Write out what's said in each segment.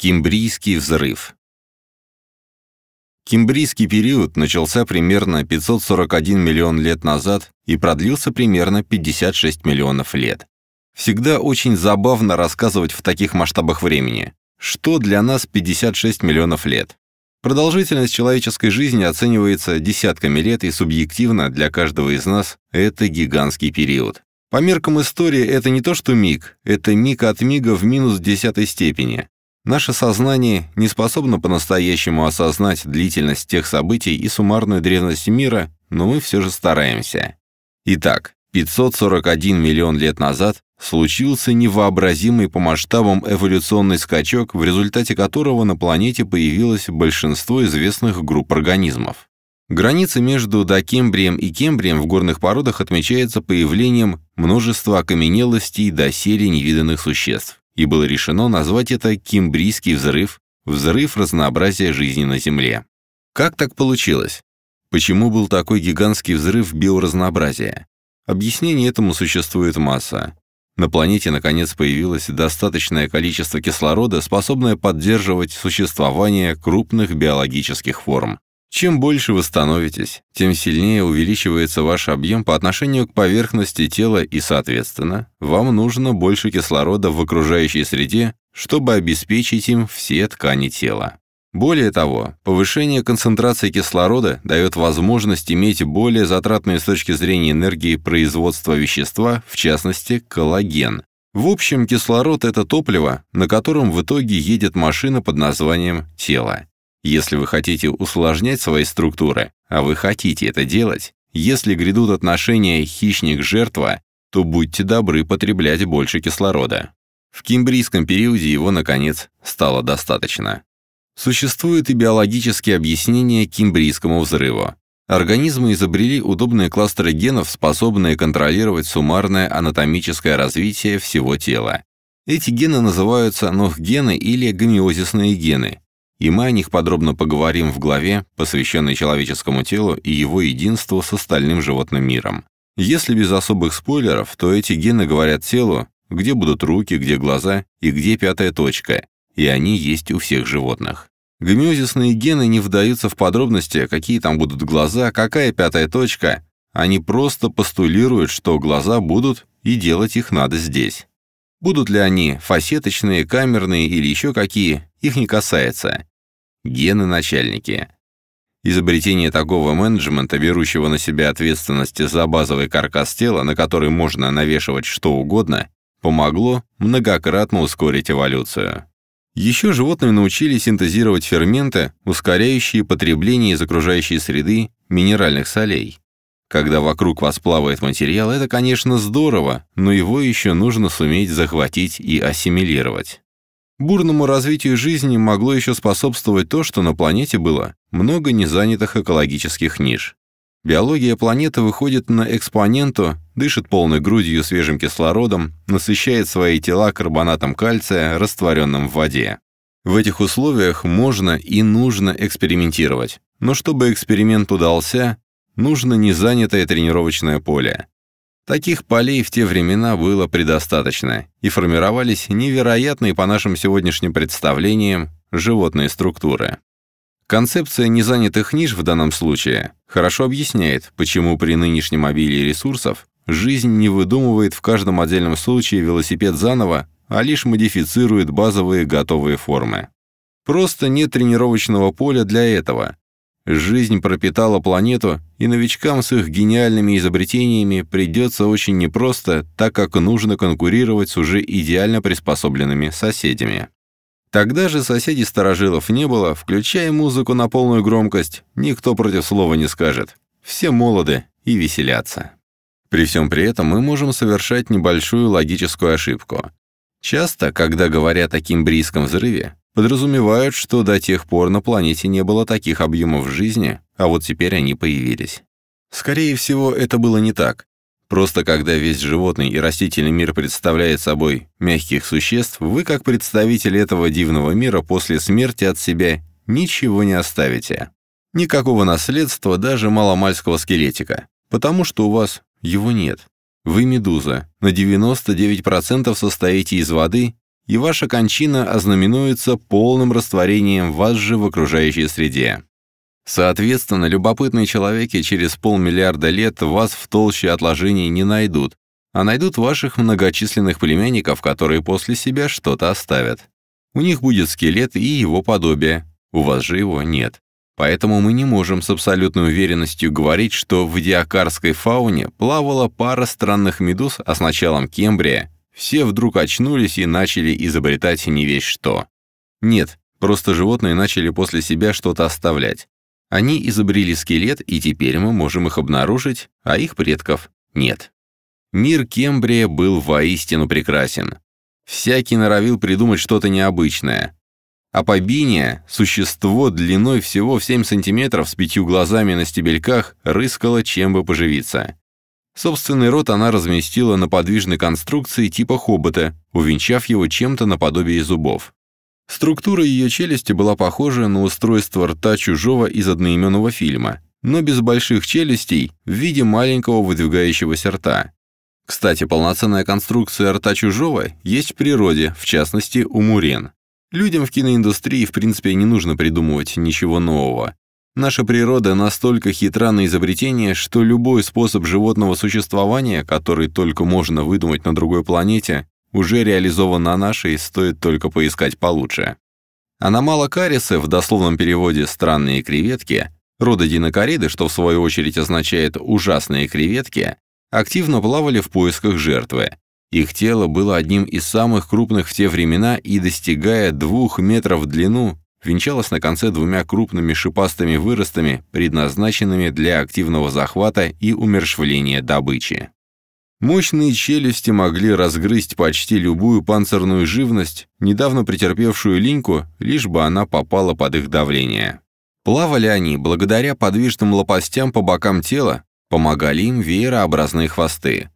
Кимбрийский взрыв Кимбрийский период начался примерно 541 миллион лет назад и продлился примерно 56 миллионов лет. Всегда очень забавно рассказывать в таких масштабах времени. Что для нас 56 миллионов лет? Продолжительность человеческой жизни оценивается десятками лет, и субъективно для каждого из нас это гигантский период. По меркам истории это не то что миг, это миг от мига в минус десятой степени. Наше сознание не способно по-настоящему осознать длительность тех событий и суммарную древность мира, но мы все же стараемся. Итак, 541 миллион лет назад случился невообразимый по масштабам эволюционный скачок, в результате которого на планете появилось большинство известных групп организмов. Граница между докембрием и кембрием в горных породах отмечается появлением множества окаменелостей доселе невиданных существ, и было решено назвать это Кембрийский взрыв, взрыв разнообразия жизни на Земле. Как так получилось? Почему был такой гигантский взрыв биоразнообразия? Объяснений этому существует масса. На планете, наконец, появилось достаточное количество кислорода, способное поддерживать существование крупных биологических форм. Чем больше вы становитесь, тем сильнее увеличивается ваш объем по отношению к поверхности тела и, соответственно, вам нужно больше кислорода в окружающей среде, чтобы обеспечить им все ткани тела. Более того, повышение концентрации кислорода дает возможность иметь более затратные с точки зрения энергии производства вещества, в частности, коллаген. В общем, кислород – это топливо, на котором в итоге едет машина под названием тело. Если вы хотите усложнять свои структуры, а вы хотите это делать, если грядут отношения хищник-жертва, то будьте добры потреблять больше кислорода. В кембрийском периоде его, наконец, стало достаточно. Существуют и биологические объяснения кембрийскому взрыву. Организмы изобрели удобные кластеры генов, способные контролировать суммарное анатомическое развитие всего тела. Эти гены называются нохгены или гомеозисные гены, и мы о них подробно поговорим в главе, посвященной человеческому телу и его единству с остальным животным миром. Если без особых спойлеров, то эти гены говорят телу, где будут руки, где глаза и где пятая точка, и они есть у всех животных. Гомеозисные гены не вдаются в подробности, какие там будут глаза, какая пятая точка. Они просто постулируют, что глаза будут, и делать их надо здесь. Будут ли они фасеточные, камерные или еще какие, их не касается. Гены-начальники. Изобретение такого менеджмента, берущего на себя ответственность за базовый каркас тела, на который можно навешивать что угодно, помогло многократно ускорить эволюцию. Еще животные научились синтезировать ферменты, ускоряющие потребление из окружающей среды минеральных солей. Когда вокруг вас плавает материал, это, конечно, здорово, но его еще нужно суметь захватить и ассимилировать. Бурному развитию жизни могло еще способствовать то, что на планете было много незанятых экологических ниш. Биология планеты выходит на экспоненту, дышит полной грудью свежим кислородом, насыщает свои тела карбонатом кальция, растворенным в воде. В этих условиях можно и нужно экспериментировать. Но чтобы эксперимент удался, нужно незанятое тренировочное поле. Таких полей в те времена было предостаточно, и формировались невероятные по нашим сегодняшним представлениям животные структуры. Концепция незанятых ниш в данном случае хорошо объясняет, почему при нынешнем обилии ресурсов жизнь не выдумывает в каждом отдельном случае велосипед заново, а лишь модифицирует базовые готовые формы. Просто нет тренировочного поля для этого, Жизнь пропитала планету, и новичкам с их гениальными изобретениями придется очень непросто, так как нужно конкурировать с уже идеально приспособленными соседями. Тогда же соседей старожилов не было, включая музыку на полную громкость, никто против слова не скажет. Все молоды и веселятся. При всем при этом мы можем совершать небольшую логическую ошибку. Часто, когда говорят о кимбрийском взрыве, подразумевают, что до тех пор на планете не было таких объемов жизни, а вот теперь они появились. Скорее всего, это было не так. Просто когда весь животный и растительный мир представляет собой мягких существ, вы, как представитель этого дивного мира, после смерти от себя ничего не оставите. Никакого наследства, даже маломальского скелетика, потому что у вас его нет. Вы медуза, на 99% состоите из воды и ваша кончина ознаменуется полным растворением вас же в окружающей среде. Соответственно, любопытные человеки через полмиллиарда лет вас в толще отложений не найдут, а найдут ваших многочисленных племянников, которые после себя что-то оставят. У них будет скелет и его подобие, у вас же его нет. Поэтому мы не можем с абсолютной уверенностью говорить, что в диакарской фауне плавала пара странных медуз, а с началом Кембрия все вдруг очнулись и начали изобретать не весь что. Нет, просто животные начали после себя что-то оставлять. Они изобрели скелет, и теперь мы можем их обнаружить, а их предков нет. Мир Кембрия был воистину прекрасен. Всякий норовил придумать что-то необычное. Апобиния, существо длиной всего в 7 сантиметров с пятью глазами на стебельках, рыскало, чем бы поживиться. Собственный рот она разместила на подвижной конструкции типа хобота, увенчав его чем-то наподобие зубов. Структура ее челюсти была похожа на устройство рта чужого из одноименного фильма, но без больших челюстей в виде маленького выдвигающегося рта. Кстати, полноценная конструкция рта чужого есть в природе, в частности, у мурен. Людям в киноиндустрии, в принципе, не нужно придумывать ничего нового. Наша природа настолько хитра на изобретение, что любой способ животного существования, который только можно выдумать на другой планете, уже реализован на нашей, стоит только поискать получше. Аномала карисы, в дословном переводе «странные креветки», рода динокориды, что в свою очередь означает «ужасные креветки», активно плавали в поисках жертвы. Их тело было одним из самых крупных в те времена и, достигая двух метров в длину, венчалась на конце двумя крупными шипастыми выростами, предназначенными для активного захвата и умершвления добычи. Мощные челюсти могли разгрызть почти любую панцирную живность, недавно претерпевшую линьку, лишь бы она попала под их давление. Плавали они благодаря подвижным лопастям по бокам тела, помогали им веерообразные хвосты.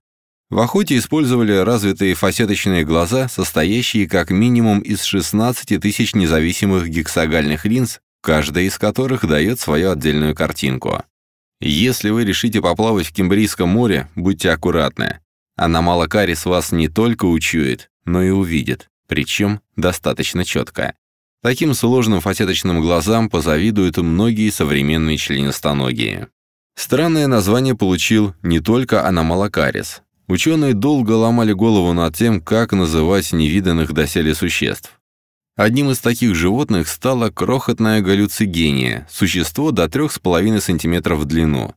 В охоте использовали развитые фасеточные глаза, состоящие как минимум из 16 тысяч независимых гексагальных линз, каждая из которых дает свою отдельную картинку. Если вы решите поплавать в Кембрийском море, будьте аккуратны. Аномала карис вас не только учует, но и увидит, причем достаточно четко. Таким сложным фасеточным глазам позавидуют многие современные членистоногие. Странное название получил не только аномалокарис. Ученые долго ломали голову над тем, как называть невиданных доселе существ. Одним из таких животных стала крохотная галлюцигения, существо до 3,5 см в длину.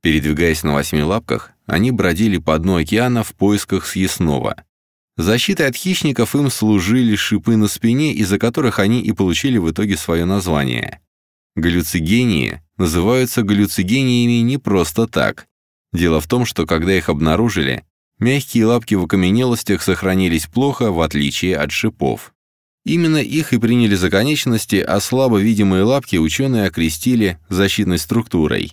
Передвигаясь на восьми лапках, они бродили по дну океана в поисках съестного. Защитой от хищников им служили шипы на спине, из-за которых они и получили в итоге свое название. Галлюцигении называются галлюцигениями не просто так. Дело в том, что когда их обнаружили, мягкие лапки в окаменелостях сохранились плохо, в отличие от шипов. Именно их и приняли за конечности, а слабо видимые лапки ученые окрестили защитной структурой.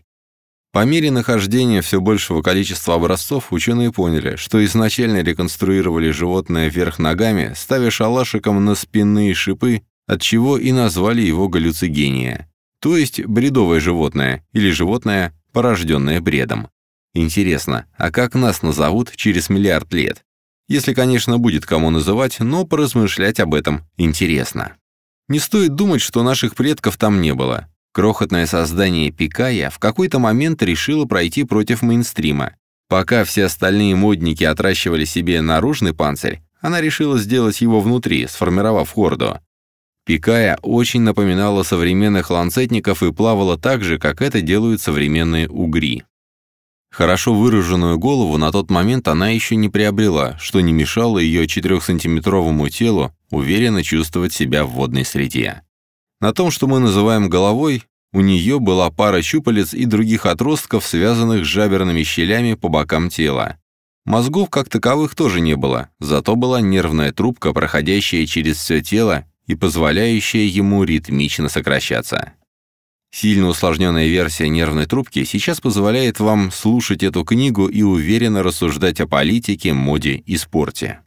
По мере нахождения все большего количества образцов ученые поняли, что изначально реконструировали животное вверх ногами, ставя шалашиком на спинные шипы, от чего и назвали его галлюцигения, то есть бредовое животное или животное, порожденное бредом. Интересно, а как нас назовут через миллиард лет? Если, конечно, будет кому называть, но поразмышлять об этом интересно. Не стоит думать, что наших предков там не было. Крохотное создание Пикая в какой-то момент решило пройти против мейнстрима. Пока все остальные модники отращивали себе наружный панцирь, она решила сделать его внутри, сформировав хорду. Пикая очень напоминала современных ланцетников и плавала так же, как это делают современные угри. Хорошо выраженную голову на тот момент она еще не приобрела, что не мешало ее 4-сантиметровому телу уверенно чувствовать себя в водной среде. На том, что мы называем головой, у нее была пара щупалец и других отростков, связанных с жаберными щелями по бокам тела. Мозгов как таковых тоже не было, зато была нервная трубка, проходящая через все тело и позволяющая ему ритмично сокращаться. Сильно усложненная версия нервной трубки сейчас позволяет вам слушать эту книгу и уверенно рассуждать о политике, моде и спорте.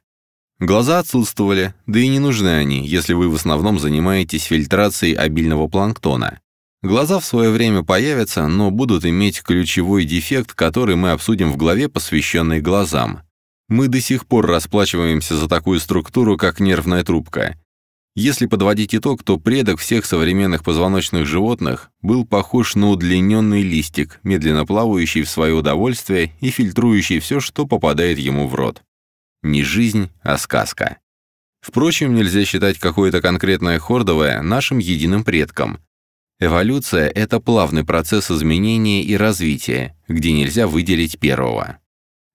Глаза отсутствовали, да и не нужны они, если вы в основном занимаетесь фильтрацией обильного планктона. Глаза в свое время появятся, но будут иметь ключевой дефект, который мы обсудим в главе, посвященной глазам. Мы до сих пор расплачиваемся за такую структуру, как нервная трубка. Если подводить итог, то предок всех современных позвоночных животных был похож на удлиненный листик, медленно плавающий в свое удовольствие и фильтрующий все, что попадает ему в рот. Не жизнь, а сказка. Впрочем, нельзя считать какое-то конкретное хордовое нашим единым предком. Эволюция — это плавный процесс изменения и развития, где нельзя выделить первого.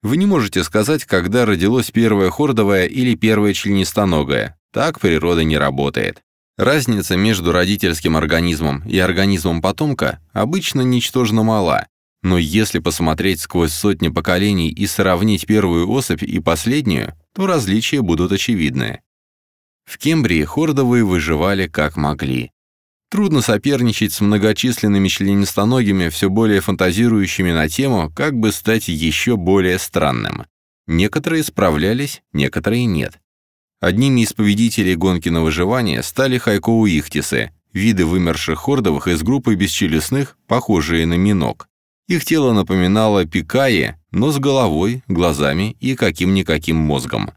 Вы не можете сказать, когда родилось первое хордовое или первое членистоногое, так природа не работает. Разница между родительским организмом и организмом потомка обычно ничтожно мала, но если посмотреть сквозь сотни поколений и сравнить первую особь и последнюю, то различия будут очевидны. В Кембрии хордовые выживали как могли. Трудно соперничать с многочисленными членистоногими, все более фантазирующими на тему, как бы стать еще более странным. Некоторые справлялись, некоторые нет. Одними из победителей гонки на выживание стали хайкоу-ихтисы, виды вымерших хордовых из группы бесчелюстных, похожие на миног. Их тело напоминало пикаи, но с головой, глазами и каким-никаким мозгом.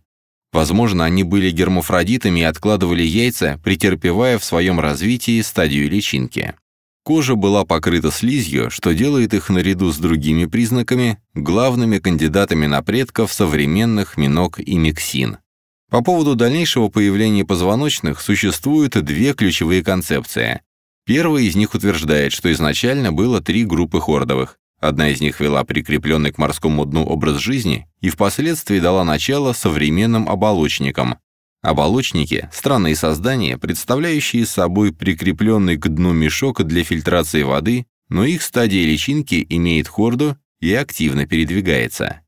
Возможно, они были гермафродитами и откладывали яйца, претерпевая в своем развитии стадию личинки. Кожа была покрыта слизью, что делает их наряду с другими признаками главными кандидатами на предков современных миног и миксин. По поводу дальнейшего появления позвоночных существуют две ключевые концепции. Первая из них утверждает, что изначально было три группы хордовых. Одна из них вела прикрепленный к морскому дну образ жизни и впоследствии дала начало современным оболочникам. Оболочники – странные создания, представляющие собой прикрепленный к дну мешок для фильтрации воды, но их стадия личинки имеет хорду и активно передвигается.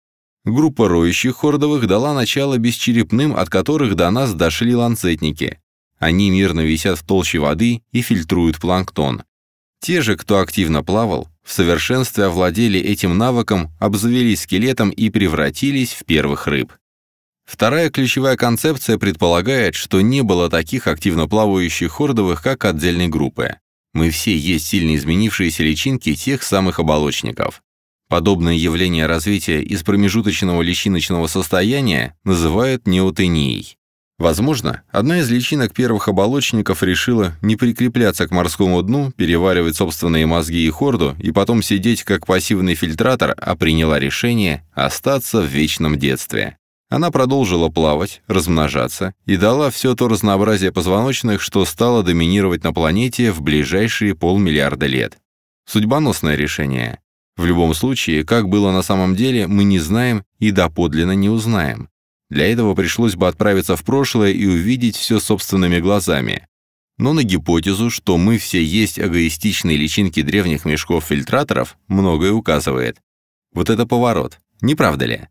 Группа роющих хордовых дала начало бесчерепным, от которых до нас дошли ланцетники. Они мирно висят в толще воды и фильтруют планктон. Те же, кто активно плавал, в совершенстве овладели этим навыком, обзавелись скелетом и превратились в первых рыб. Вторая ключевая концепция предполагает, что не было таких активно плавающих хордовых, как отдельной группы. Мы все есть сильно изменившиеся личинки тех самых оболочников. Подобное явление развития из промежуточного личиночного состояния называют неотенией. Возможно, одна из личинок первых оболочников решила не прикрепляться к морскому дну, переваривать собственные мозги и хорду и потом сидеть как пассивный фильтратор, а приняла решение остаться в вечном детстве. Она продолжила плавать, размножаться и дала все то разнообразие позвоночных, что стало доминировать на планете в ближайшие полмиллиарда лет. Судьбоносное решение. В любом случае, как было на самом деле, мы не знаем и доподлинно не узнаем. Для этого пришлось бы отправиться в прошлое и увидеть все собственными глазами. Но на гипотезу, что мы все есть эгоистичные личинки древних мешков-фильтраторов, многое указывает. Вот это поворот, не правда ли?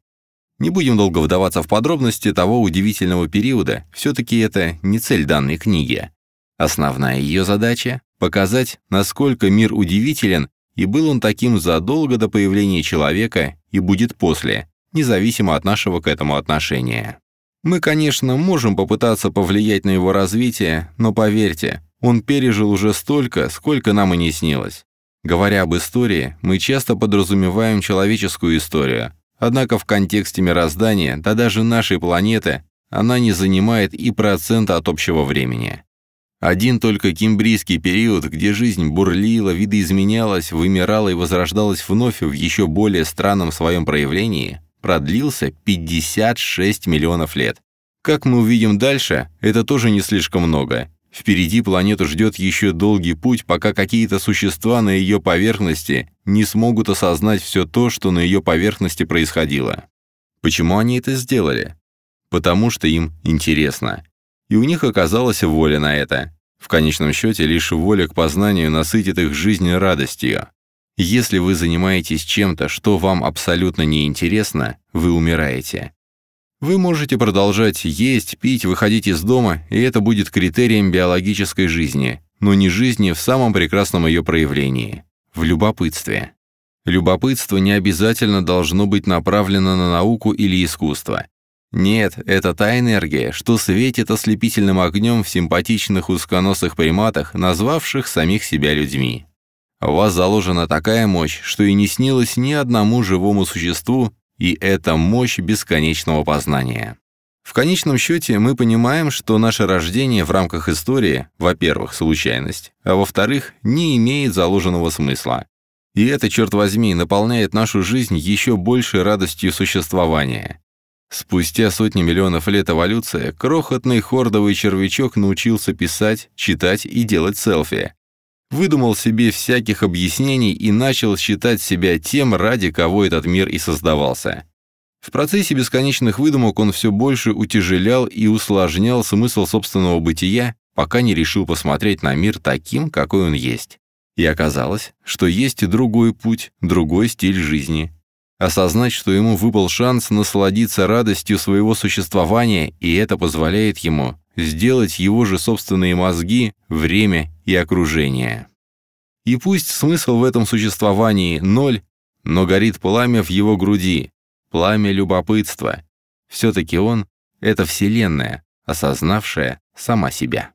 Не будем долго вдаваться в подробности того удивительного периода, все-таки это не цель данной книги. Основная ее задача — показать, насколько мир удивителен и был он таким задолго до появления человека и будет после, независимо от нашего к этому отношения. Мы, конечно, можем попытаться повлиять на его развитие, но поверьте, он пережил уже столько, сколько нам и не снилось. Говоря об истории, мы часто подразумеваем человеческую историю, однако в контексте мироздания, да даже нашей планеты, она не занимает и процента от общего времени. Один только кембрийский период, где жизнь бурлила, видоизменялась, вымирала и возрождалась вновь в еще более странном своем проявлении, продлился 56 миллионов лет. Как мы увидим дальше, это тоже не слишком много. Впереди планету ждет еще долгий путь, пока какие-то существа на ее поверхности не смогут осознать все то, что на ее поверхности происходило. Почему они это сделали? Потому что им интересно и у них оказалась воля на это. В конечном счете, лишь воля к познанию насытит их жизнь радостью. Если вы занимаетесь чем-то, что вам абсолютно неинтересно, вы умираете. Вы можете продолжать есть, пить, выходить из дома, и это будет критерием биологической жизни, но не жизни в самом прекрасном ее проявлении – в любопытстве. Любопытство не обязательно должно быть направлено на науку или искусство. Нет, это та энергия, что светит ослепительным огнем в симпатичных узконосых приматах, назвавших самих себя людьми. У вас заложена такая мощь, что и не снилось ни одному живому существу, и это мощь бесконечного познания. В конечном счете мы понимаем, что наше рождение в рамках истории, во-первых, случайность, а во-вторых, не имеет заложенного смысла. И это, черт возьми, наполняет нашу жизнь еще большей радостью существования. Спустя сотни миллионов лет эволюции крохотный хордовый червячок научился писать, читать и делать селфи. Выдумал себе всяких объяснений и начал считать себя тем, ради кого этот мир и создавался. В процессе бесконечных выдумок он все больше утяжелял и усложнял смысл собственного бытия, пока не решил посмотреть на мир таким, какой он есть. И оказалось, что есть и другой путь, другой стиль жизни. Осознать, что ему выпал шанс насладиться радостью своего существования, и это позволяет ему сделать его же собственные мозги, время и окружение. И пусть смысл в этом существовании ноль, но горит пламя в его груди, пламя любопытства. Все-таки он — это Вселенная, осознавшая сама себя.